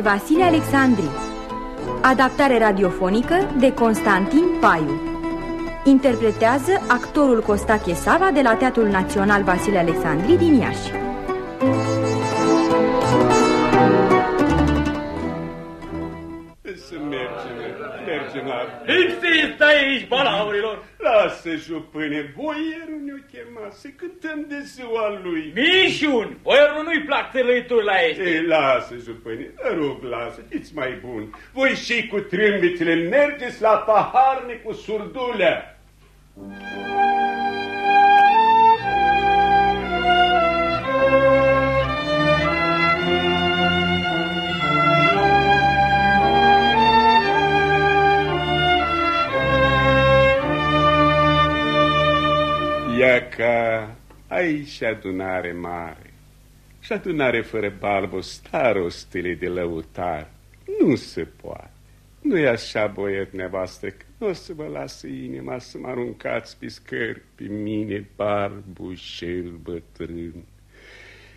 Barbu Lăutaru de Vasile Alexandri. Adaptare radiofonică de Constantin Paiu. Interpretează actorul Costache Sava de la Teatrul Național Vasile Alexandri din Iași. Să mergem, mergem la... Insistă aici, balaurilor! Lasă, jupâne, boierul ne-o chema să cântăm de ziua lui. Mișun, boierul nu-i plac târlăituri la este. Ei, lasă, jupâne, te rog, lasă, fiți mai bun. Voi și cu trâmbițele mergeți la paharne cu surdulea. Ia aici adunare mare și adunare fără balbă starostele de lăutar. Nu se poate. nu e așa, boiet nevastă, că nu o să vă lasă inima să mă aruncați pe scări pe mine, barbușel bătrân.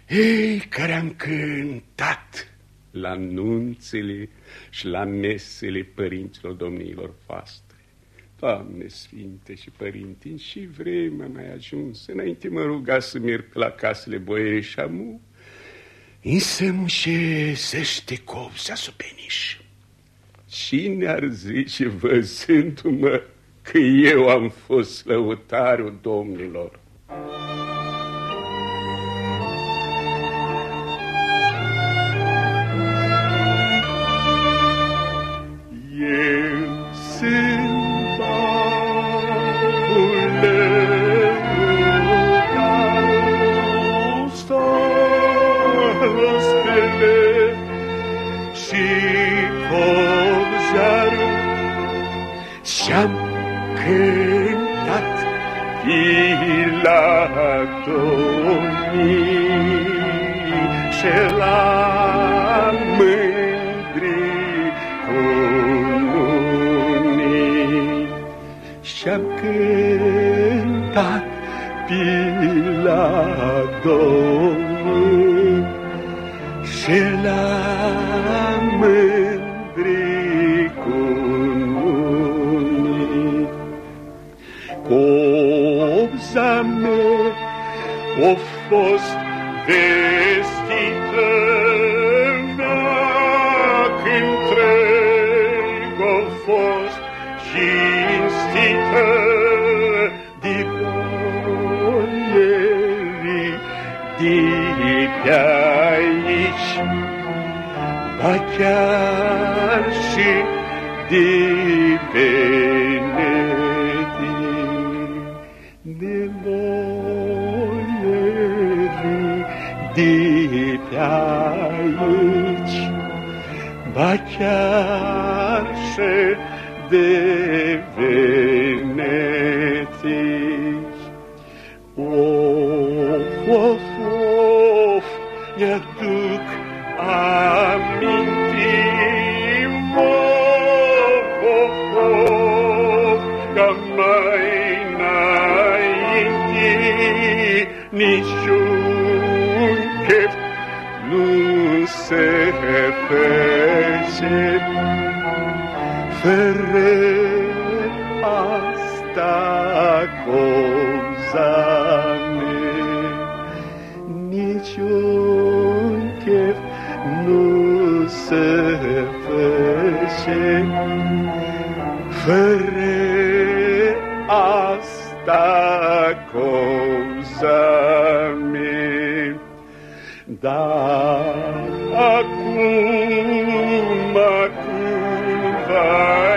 Ei, care am cântat la nunțele și la mesele părinților domniilor voastre. Doamne Sfinte și Părinte, și vremea mai ajuns, înainte mă ruga să merg pe la casele boiere și amu, însă mușesește copsa supeniș. Cine ar zice, văzându-mă, că eu am fost lăutarul domnilor? Și-am cântat la domnii și la mândri cununii. Copza fost ba chiar și de Venetii, de boierii de pe aici, ba chiar și de Venetii. Of, of, of, mi-aduc amintiri, of, of, of, ca mai înainte niciun chef nu se face fără asta coza mea. Niciun se face fără asta coza mea. Dar acum, acum vai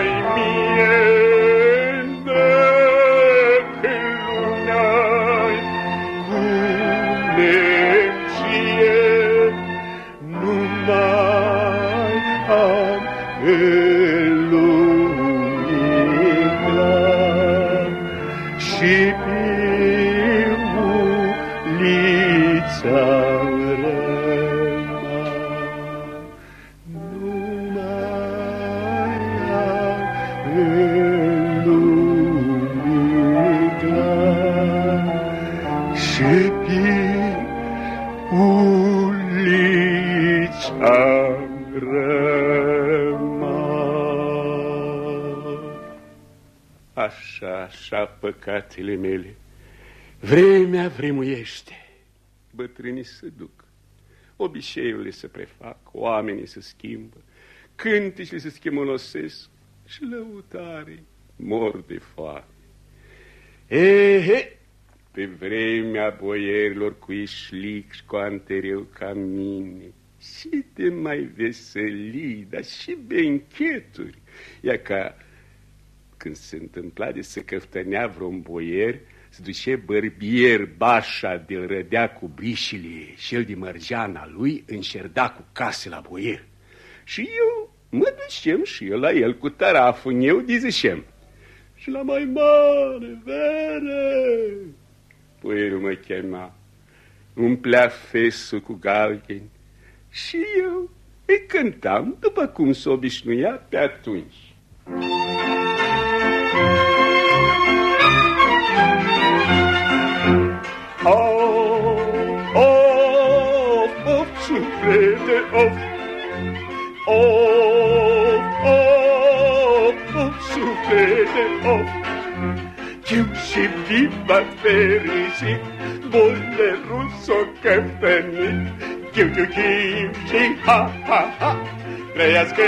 păcatele mele, vremea vremuiește, bătrânii se duc, obiceiurile se prefac, oamenii se schimbă, cântecele se schimonosesc și lăutare mor de foame. Ehe, pe vremea boierilor cu ișlic și cu antereu ca mine, și de mai veselii, dar și bencheturi. Ia ca când se întâmpla de să căftănea vreun boier, se duce bărbier bașa de rădea cu brișile și el de mărgeana lui înșerda cu case la boier. Și eu mă ducem și eu la el cu taraful eu dizicem. Și la mai mare, vere! Boierul mă chema, umplea fesul cu galgeni și eu îi cântam după cum s-o obișnuia pe atunci. Suflete, of, Chim și viva fericit, bolerul s-o căptănit, Chiu, chiu, chiu și ha, ha, ha, trăiască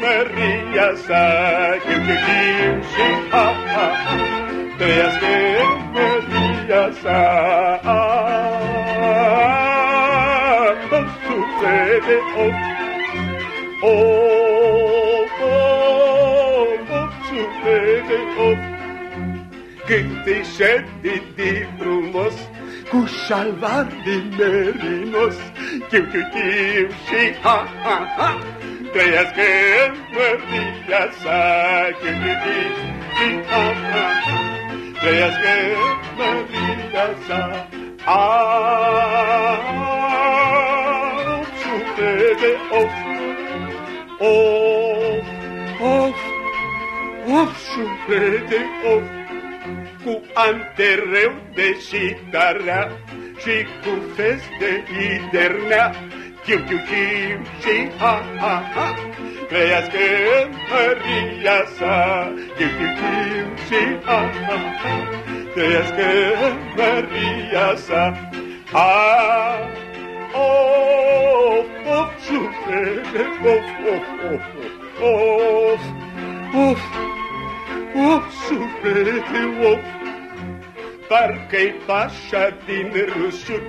Maria sa. Chiu, chiu, chiu și ha, ha, ha, trăiască Maria sa. Oh, suflete, oh, oh, când te șede de frumos, cu șalvar de merinos, chiu, chiu, chiu și ha, ha, ha, trăiască măria sa, chiu, chiu, chiu și ha, ha, ha, trăiască măria sa. Ah, suflete, of, of, of, of, suflete, cu antereu de șitarea și cu feste idernea. Chiu, chiu, chiu și ha, ha, ha, trăiască Maria sa. Chiu, chiu, chiu și ha, ha, ha, trăiască Maria sa. Ha, of, of, suflete, of, of, of, of, of, of, suflete, of, parcă-i pașa din rusuc,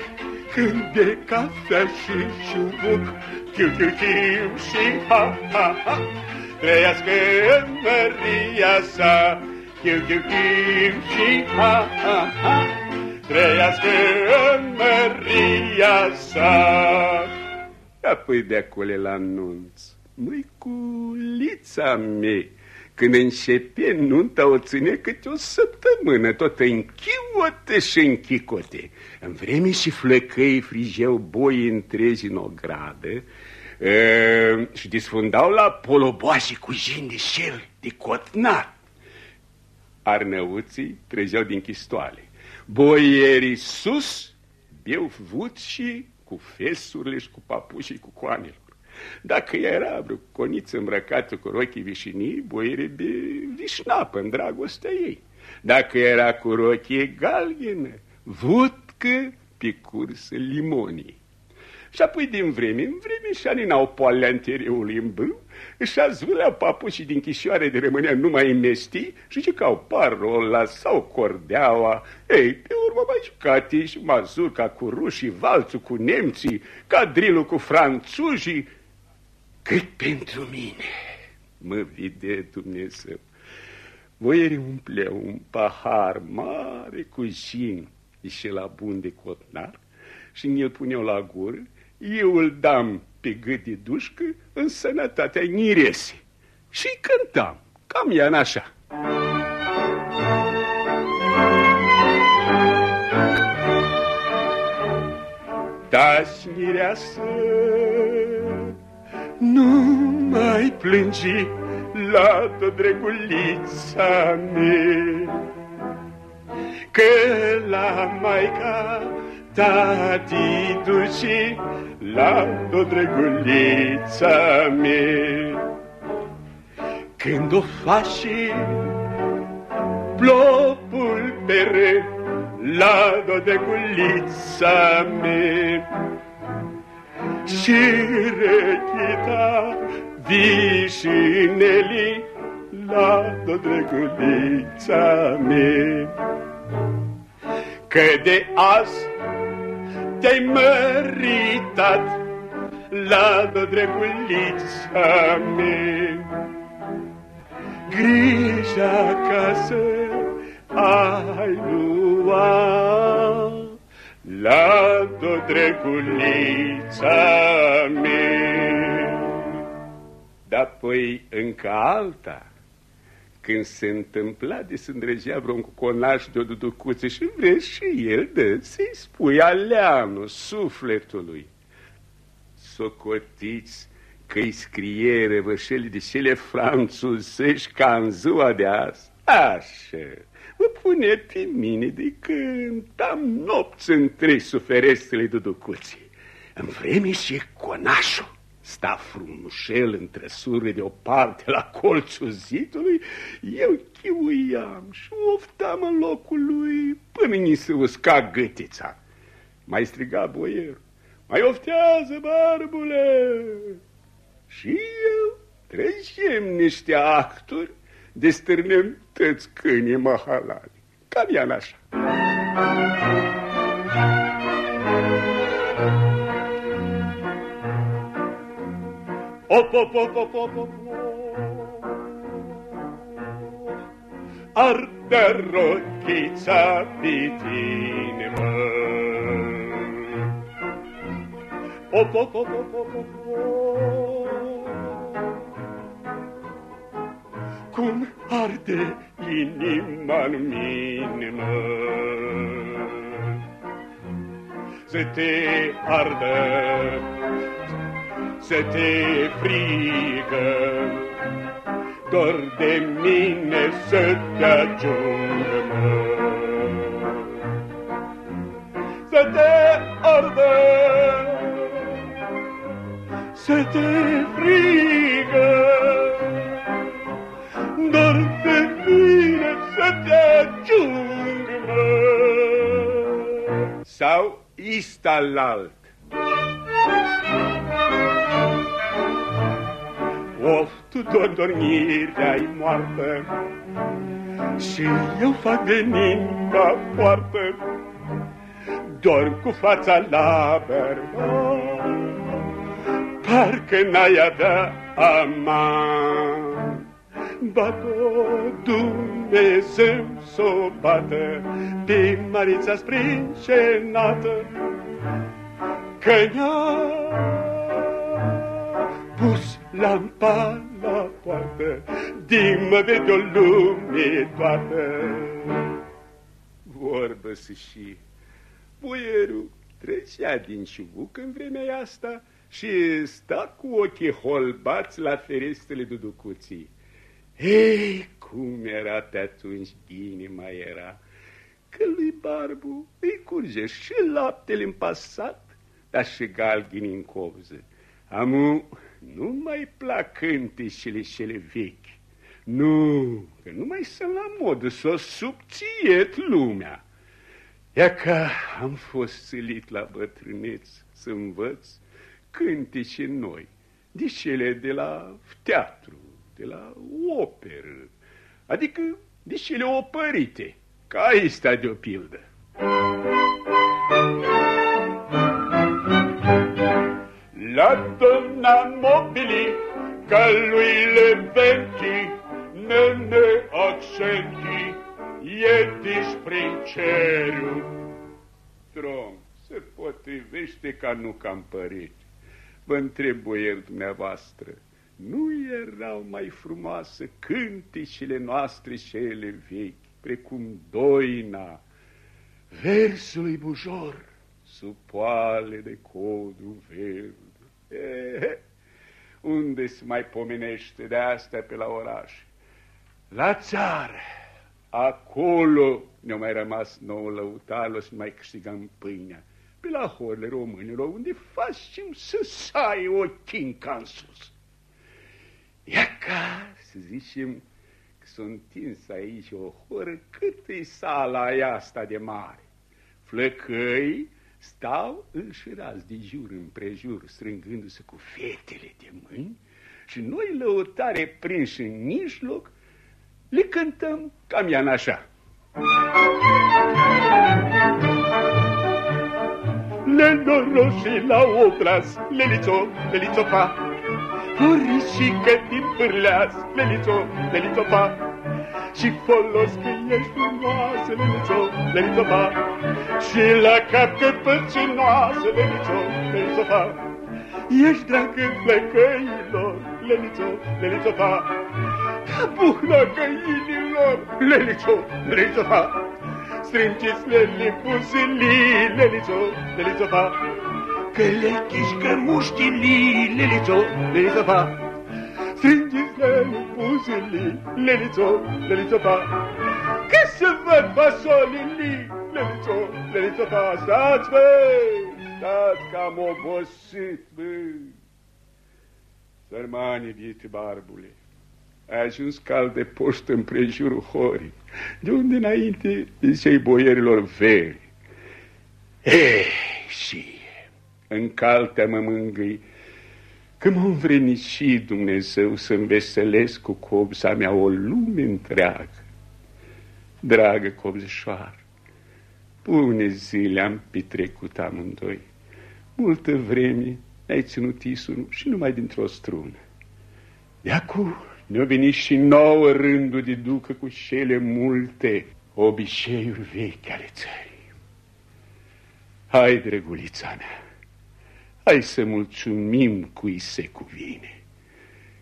când e cafea și șubuc, chiu, chiu, chiu și ha, ha, ha, trăiască Maria sa, chiu, chiu, chiu și ha, ha, ha, trăiască Maria sa. Apoi de acolo la anunț, măiculița mea, când începe nunta o ține câte o săptămână, tot în chiote și în chicote. În vreme și flăcăi frigeau boi întregi în ogradă e, și disfundau la poloboașii cu jin de șel, de cotnar. Arnăuții trezeau din chistoale. Boierii sus, beau vut și cu fesurile și cu papușii cu coanele. Dacă era vreo coniță îmbrăcată cu rochii vișinii, boire de vișnapă în dragostea ei. Dacă era cu rochie galbenă, vutcă pe cursă limonii. Și apoi din vreme în vreme și șaninau poalele anterioului în bâu, își azvâleau papușii din chișoare de rămânea numai în mestii și jucau parola sau cordeaua. Ei, pe urmă mai jucate și mazurca cu rușii, valțul cu nemții, cadrilul cu franțuzii, cât pentru mine, mă vide Dumnezeu. Boierii umpleau un pahar mare cu jin. Și la bun de cotnar? Și îl puneau la gură, eu îl dam pe gât de dușcă în sănătatea nirese. Și cântam, cam ea în așa. Dați mireasă nu mai plângi la tot dregulița mea, Că la maica tati duci la o drăgulița mea. Când o faci plopul pe rând, la o drăgulița mea. Și rechita vișinelii, la o drăgulița mea. Că de azi te-ai măritat la drăgulița mea. Grija ca să ai luat la drăgulița mea. Dar păi încă alta, când se întâmpla de să îndrăgea vreun conaș de o duducuță și vrea și el de să-i spui aleanul sufletului. Socotiți că-i scrie răvășeli de cele franțuzești ca în ziua de azi. Așa, mă pune pe mine de când am nopți întregi suferestele duducuții. În vreme și conașul sta frumușel în trăsurile de o parte la colțul zidului, eu chiuiam și oftam în locul lui până ni se usca gâtița. Mai striga boierul, mai oftează, barbule! Și eu trecem niște actori de stârnem tăți câinii mahalali. Cam ea așa. Op, op, op, op, op, op. Arde rochița pe tine, mă. Op, op, op, op, op, op. Cum arde inima în mine, mă. Să te ardă să te frigă, dor de mine să te ajungă, mă. Să te ardă, să te frigă, dor de mine să te ajungă, mă. Sau istalalt. Of, tu doar dormirea-i moartă Și eu fac venința poartă Dorm cu fața la bărbat Parcă n-ai avea aman Bat-o Dumnezeu s-o bată Pe Marița sprincenată Că ne-a pus lampa la poartă, din mă vede o lume toată. Vorbă să și puierul trecea din ciubuc în vremea asta și sta cu ochii holbați la ferestrele duducuții. Ei, cum era pe atunci inima era, că lui Barbu îi curge și laptele în pasat, dar și galgini în covză. Amu nu mai plac cântecele cele vechi. Nu, că nu mai sunt la modă să o subțiet lumea. Ia că am fost silit la bătrâneț să învăț cântece noi, de cele de la teatru, de la operă, adică de cele opărite, ca asta de o pildă. La donna mobili, ca lui le venti, ne ne accenti, ietiși prin cerul. Trom, se potrivește ca nu cam părit. Vă întreb, boier dumneavoastră, nu erau mai frumoase cânticile noastre cele vechi, precum Doina, versului Bujor, sub poale de codru verde, E, unde se mai pomenește de astea pe la oraș? La țară, acolo ne-a mai rămas nouă lăutarul să mai câștigăm pâinea. pe la horile românilor, unde facem să sai o chinca în sus. Ia ca să zicem că s-a întins aici o horă cât e sala aia asta de mare. Flăcăi stau înșirați de jur împrejur, strângându-se cu fetele de mâini și noi, lăutare prinși în mijloc, le cântăm cam ea așa. Le noroși la obraz, lelițo, lelițo pa, Floricică din pârleaz, lelițo, lelițo pa, Și folos că ești frumoasă, lelițo, lelițo pa, Și la cap că păcinoasă, lelițo, lelițo pa, Ești dragă flăcăilor, lelițo, lelițo pa, Ca buhna căinilor, lelițo, lelițo pa, Strângeți lele buzilii, lelițo, lelițo pa, Că le chișcă muștilii, lelițo, lelițo pa, Strângeți lele buzilii, lelițo, lelițo pa, Că să văd fasolilii, lelițo, lelițo pa, Stați, băi! stați că am obosit, bă. Sărmane, biete barbule, ai ajuns cal de poștă în prejurul horii, de unde înainte zicei boierilor veri. Ei, și în caltea mă mângâi, că mă învrenici Dumnezeu să-mi veselesc cu copza mea o lume întreagă. Dragă copzișoară, Bune zile am petrecut amândoi. Multă vreme ai ținut isul și numai dintr-o strună. De acum ne-a venit și nouă rândul de ducă cu cele multe obiceiuri vechi ale țării. Hai, drăgulița mea, hai să mulțumim cui se cuvine,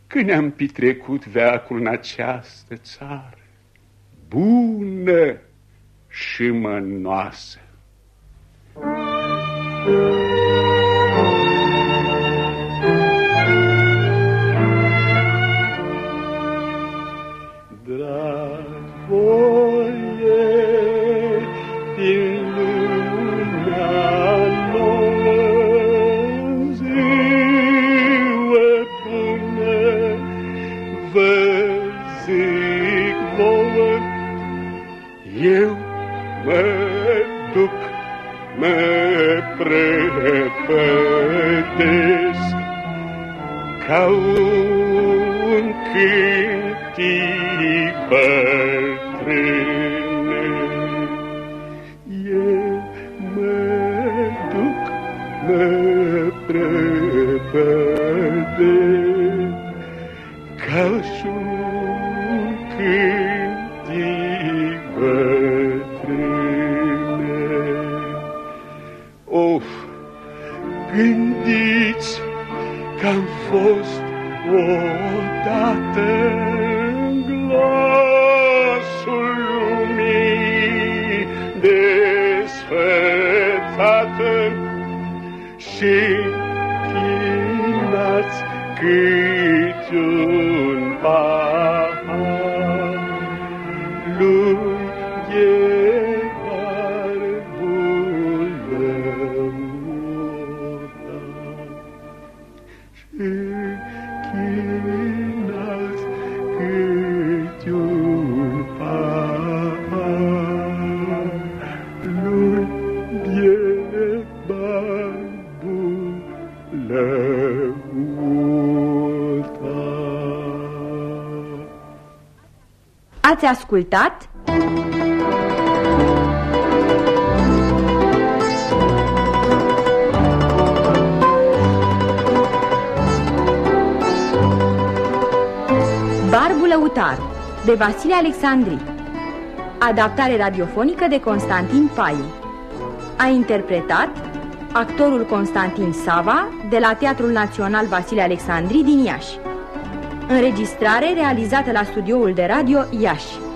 că ne-am petrecut veacul în această țară, bună și mănoasă. prăpătesc cântip bătrâne. Eu mă duc, mă prăpătesc desfățată și chinați cât un pahar Ați ascultat? Barbul Lăutar de Vasile Alexandri. Adaptare radiofonică de Constantin Paiu. A interpretat actorul Constantin Sava de la Teatrul Național Vasile Alexandri din Iași Înregistrare realizată la studioul de radio Iași